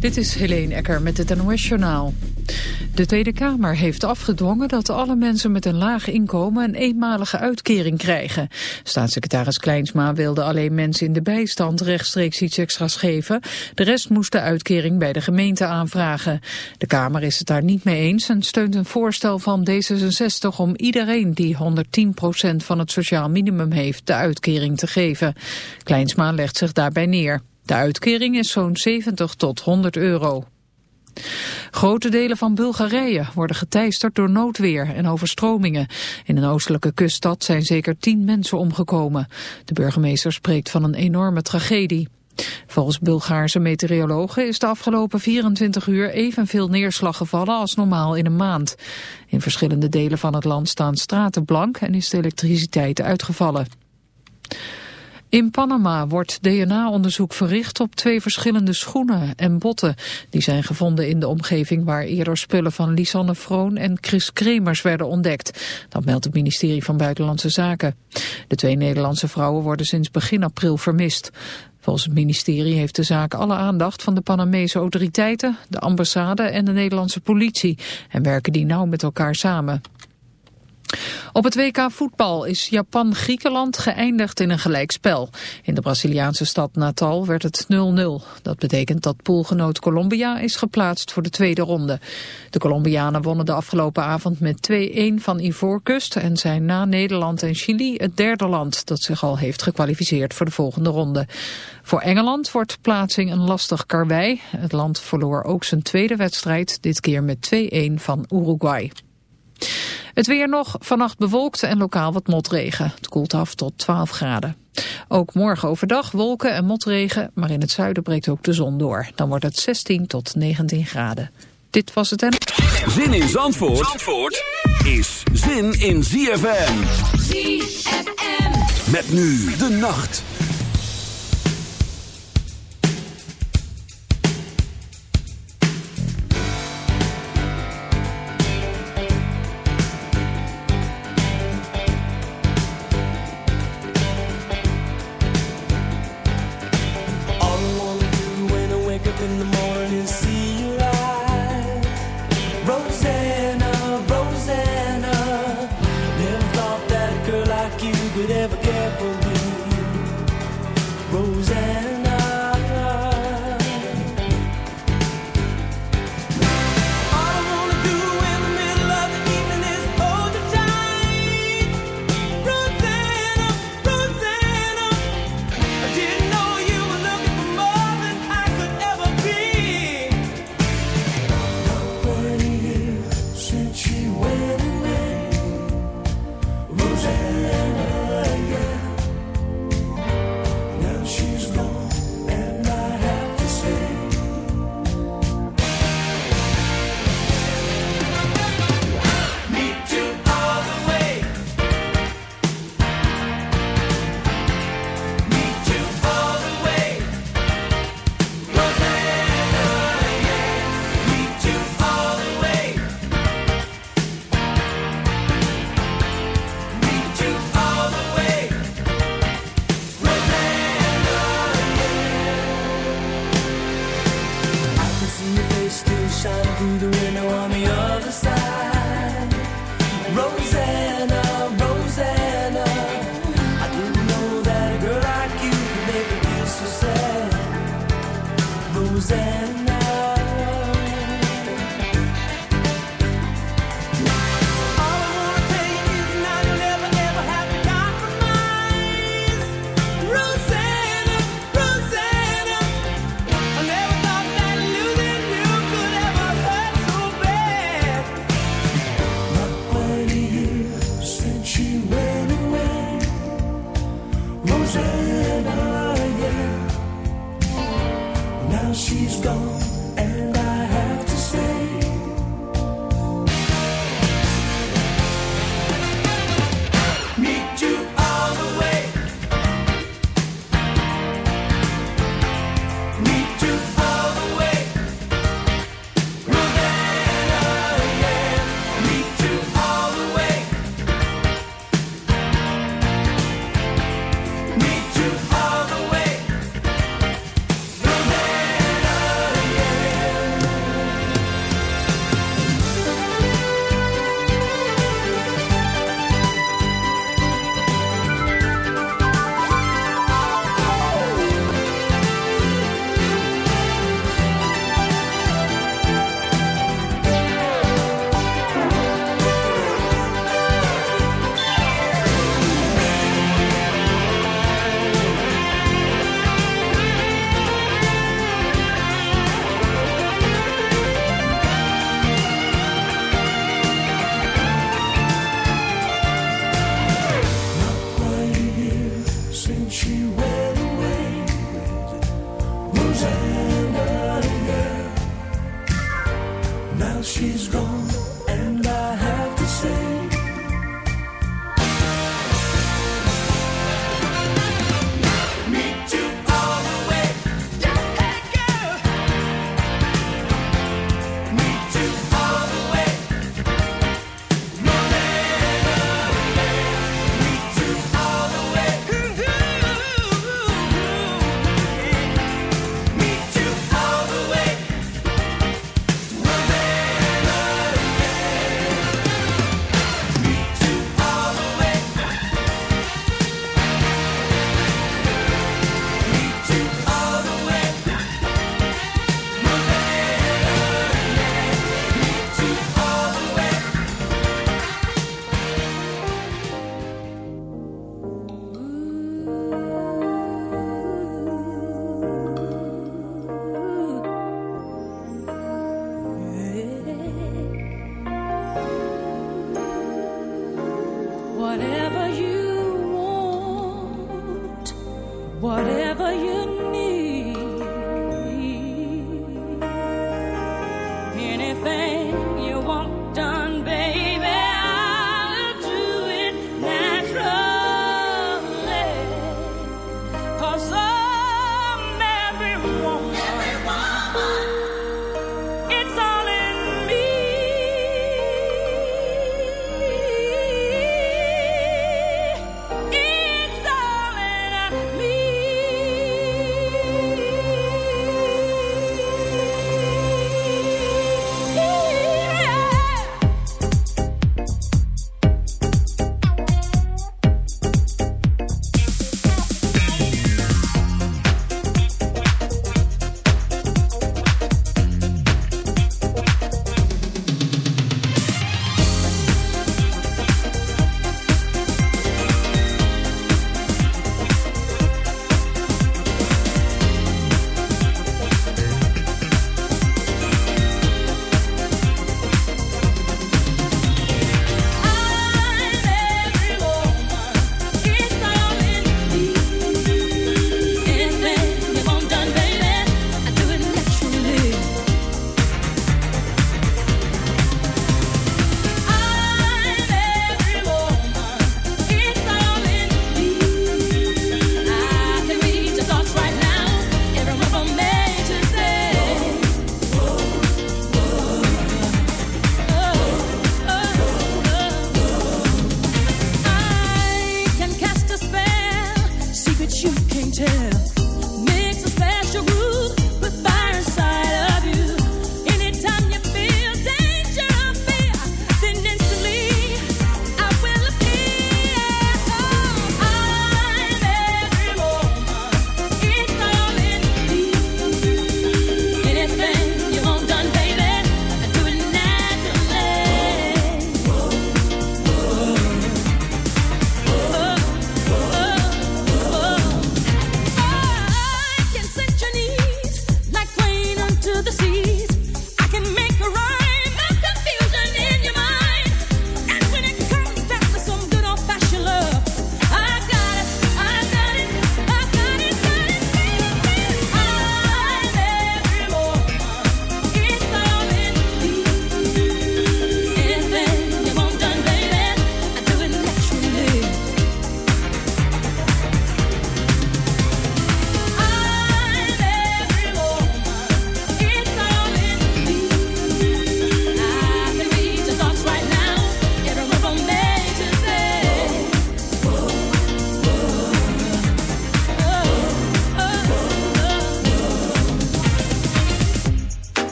Dit is Helene Ecker met het NOS-journaal. De Tweede Kamer heeft afgedwongen dat alle mensen met een laag inkomen een eenmalige uitkering krijgen. Staatssecretaris Kleinsma wilde alleen mensen in de bijstand rechtstreeks iets extra's geven. De rest moest de uitkering bij de gemeente aanvragen. De Kamer is het daar niet mee eens en steunt een voorstel van D66 om iedereen die 110% van het sociaal minimum heeft de uitkering te geven. Kleinsma legt zich daarbij neer. De uitkering is zo'n 70 tot 100 euro. Grote delen van Bulgarije worden geteisterd door noodweer en overstromingen. In een oostelijke kuststad zijn zeker tien mensen omgekomen. De burgemeester spreekt van een enorme tragedie. Volgens Bulgaarse meteorologen is de afgelopen 24 uur evenveel neerslag gevallen als normaal in een maand. In verschillende delen van het land staan straten blank en is de elektriciteit uitgevallen. In Panama wordt DNA-onderzoek verricht op twee verschillende schoenen en botten. Die zijn gevonden in de omgeving waar eerder spullen van Lisanne Vroon en Chris Kremers werden ontdekt. Dat meldt het ministerie van Buitenlandse Zaken. De twee Nederlandse vrouwen worden sinds begin april vermist. Volgens het ministerie heeft de zaak alle aandacht van de Panamese autoriteiten, de ambassade en de Nederlandse politie. En werken die nauw met elkaar samen. Op het WK voetbal is Japan-Griekenland geëindigd in een gelijkspel. In de Braziliaanse stad Natal werd het 0-0. Dat betekent dat poolgenoot Colombia is geplaatst voor de tweede ronde. De Colombianen wonnen de afgelopen avond met 2-1 van Ivoorkust... en zijn na Nederland en Chili het derde land dat zich al heeft gekwalificeerd voor de volgende ronde. Voor Engeland wordt plaatsing een lastig karwei. Het land verloor ook zijn tweede wedstrijd, dit keer met 2-1 van Uruguay. Het weer nog, vannacht bewolkt en lokaal wat motregen. Het koelt af tot 12 graden. Ook morgen overdag wolken en motregen, maar in het zuiden breekt ook de zon door. Dan wordt het 16 tot 19 graden. Dit was het en... Zin in Zandvoort, Zandvoort is zin in ZFM. ZFM. Met nu de nacht. Window on the other side.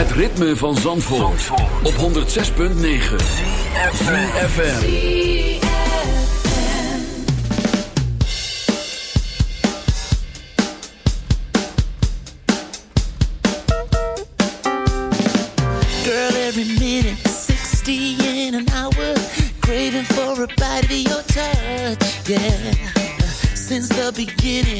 Het ritme van Zandvoort, op 106.9 CFFM Girl every minute 60 in an hour. Craving for a bite of your touch. Yeah. Since the beginning.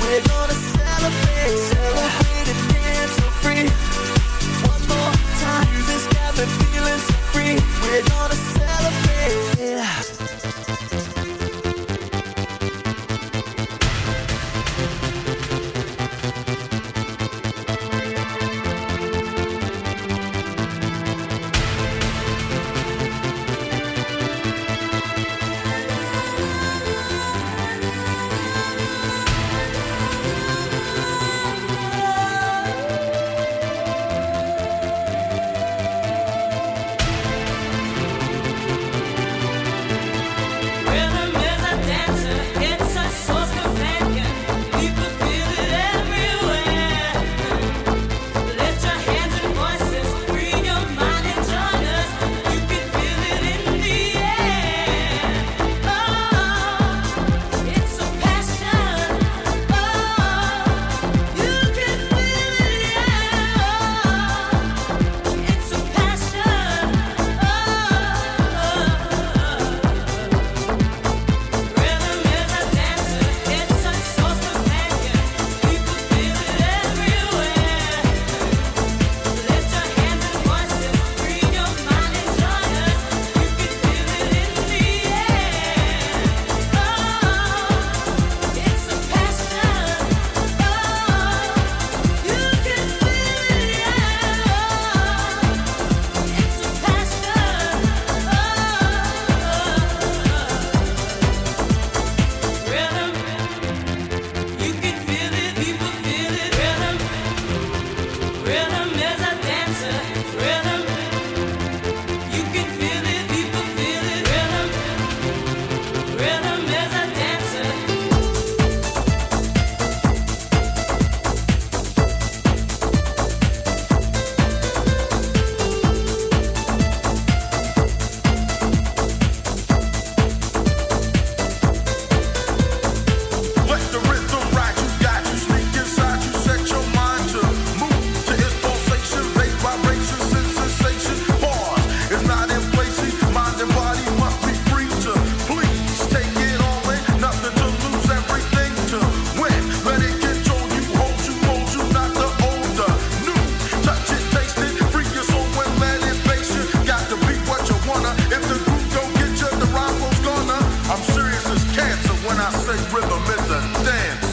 We're gonna celebrate, celebrate I say rhythm is a dancer.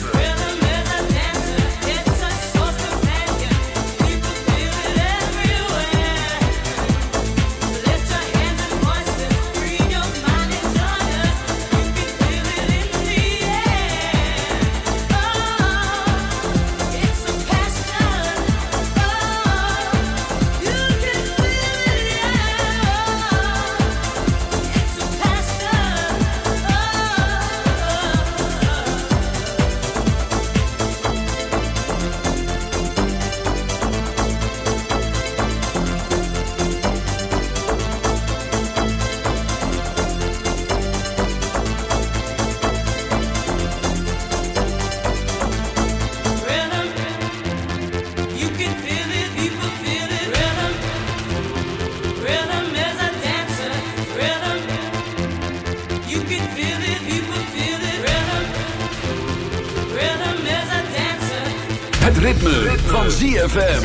ZFM.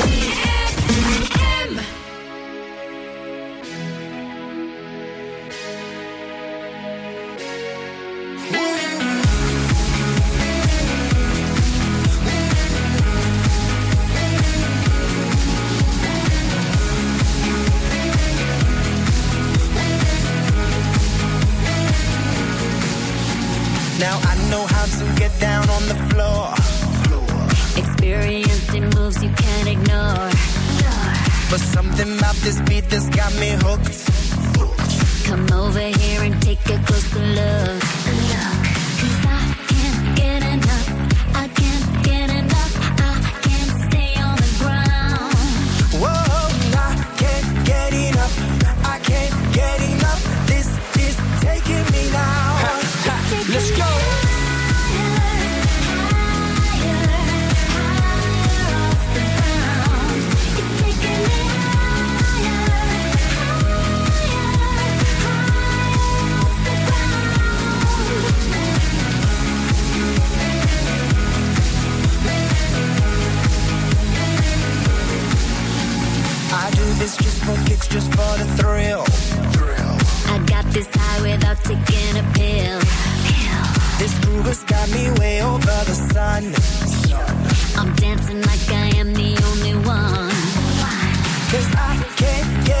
Experienced moves you can't ignore. But something about this beat that's got me hooked. Come over here and take a closer look. For kicks, just for the thrill. I got this high without taking a pill. This groove has got me way over the sun. I'm dancing like I am the only one. Cause I can't get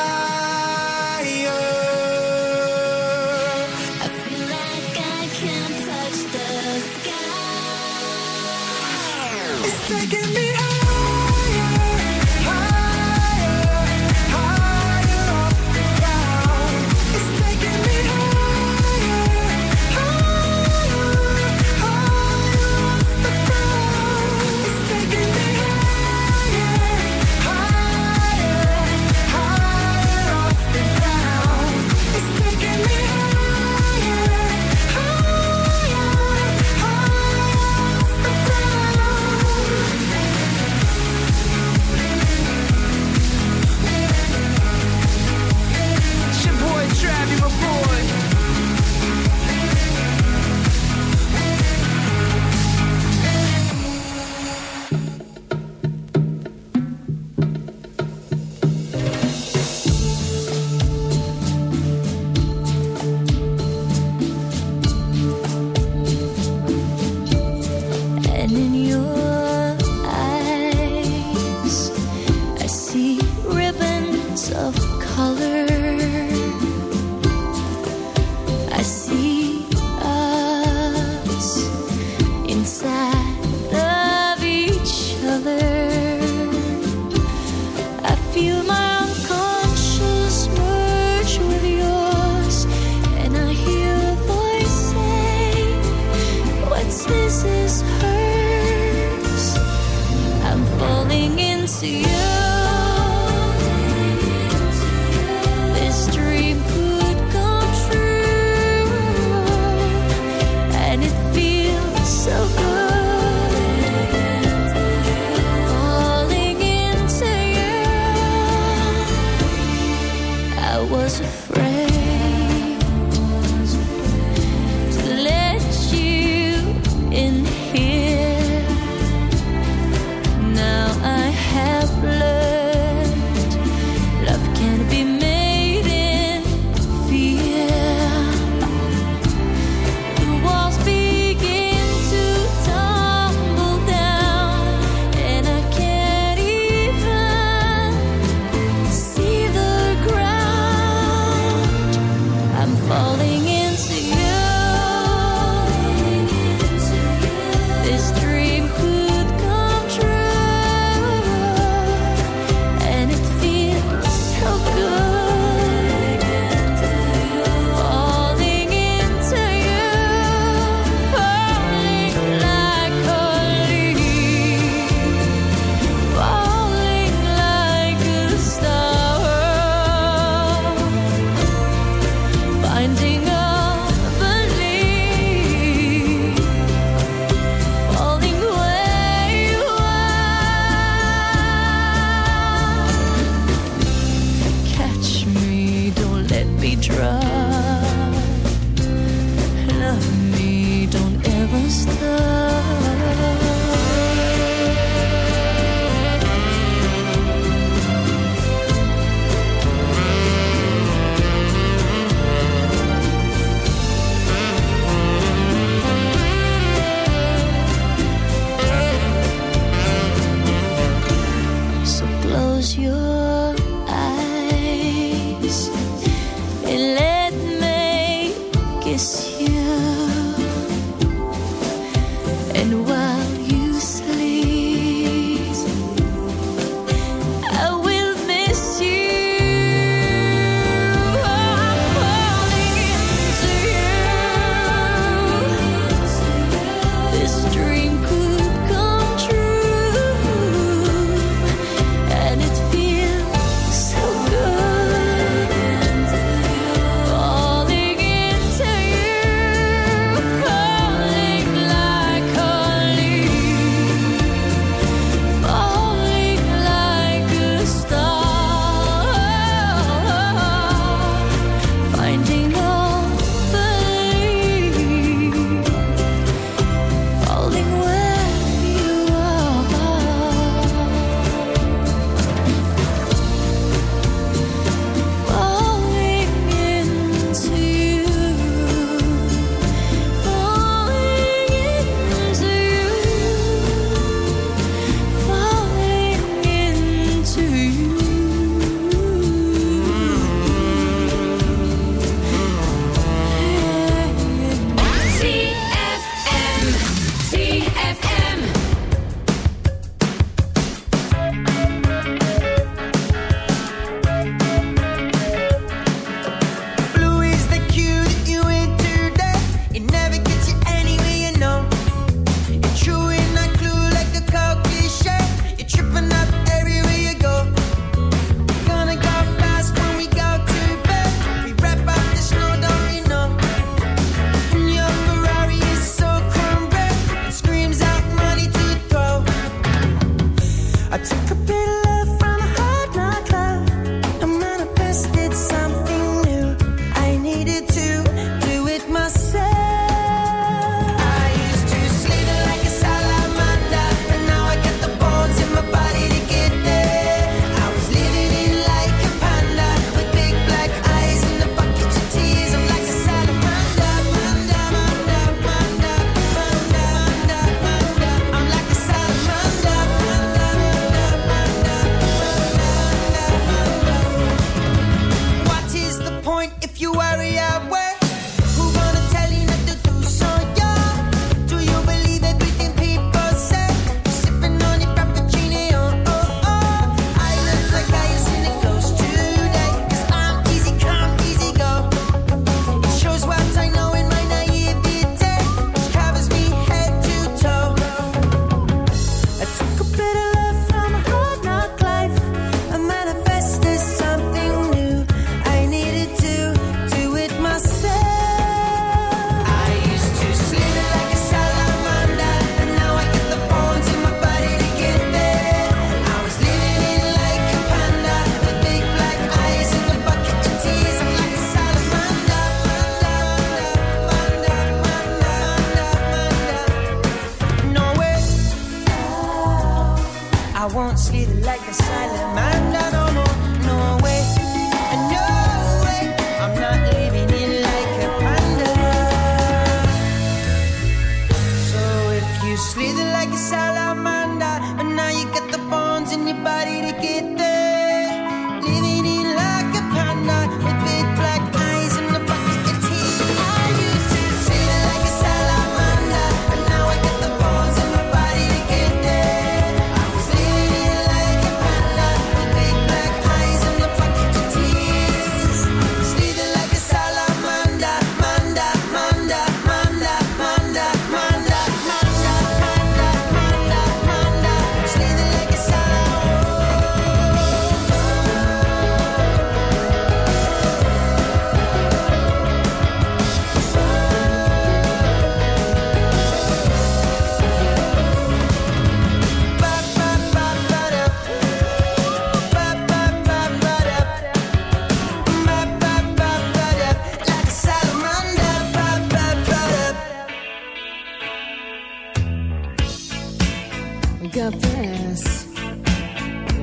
got brass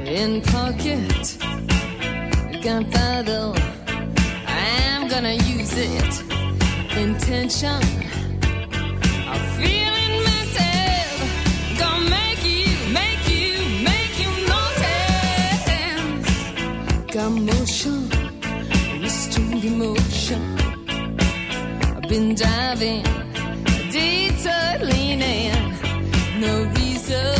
in pocket. Gunpowder, I'm gonna use it. Intention, I'm feeling mental. Gonna make you, make you, make you notice. Got motion, restored emotion. I've been diving, detailing, no reason.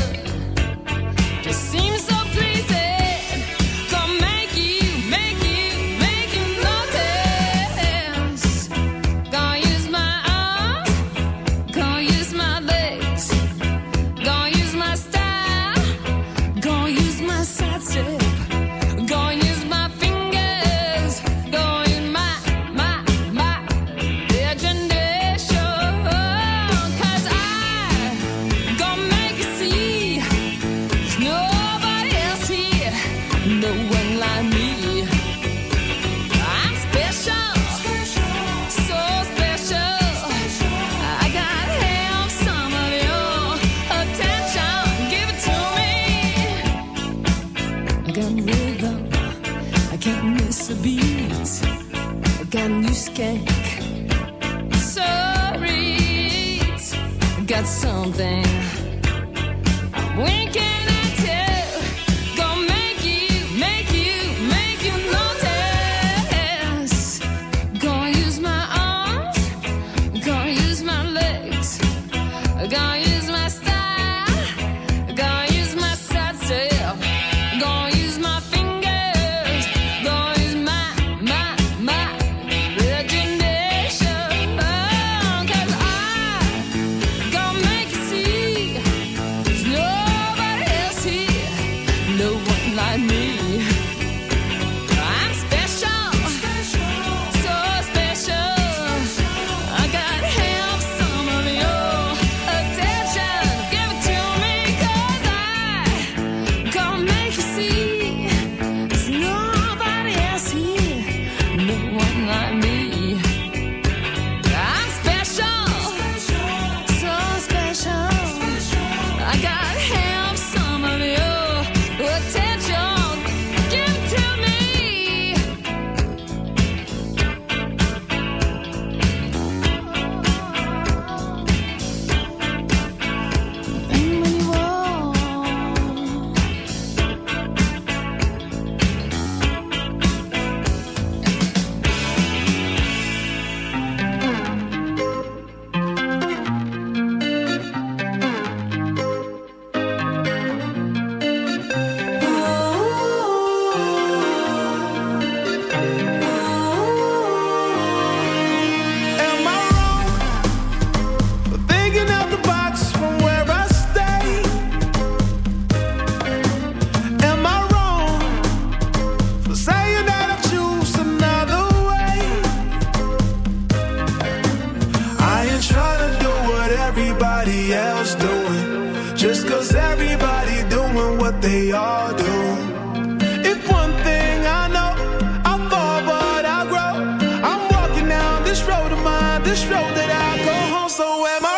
so am I.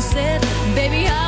sunset. Baby, I